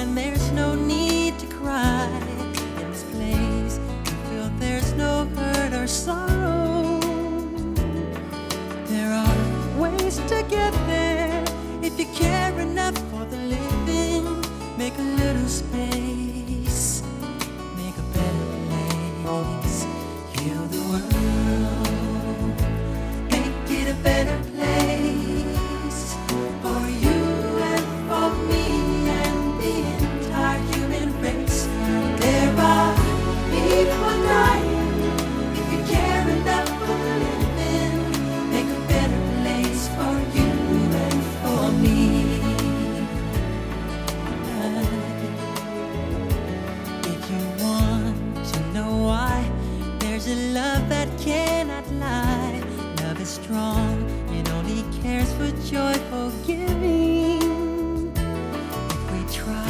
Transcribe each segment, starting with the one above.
find their try.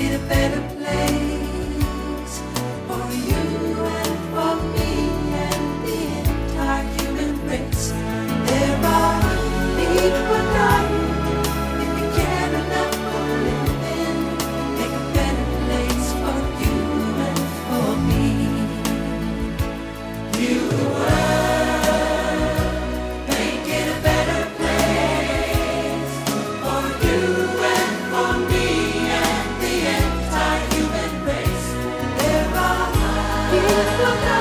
it a better place. Look up.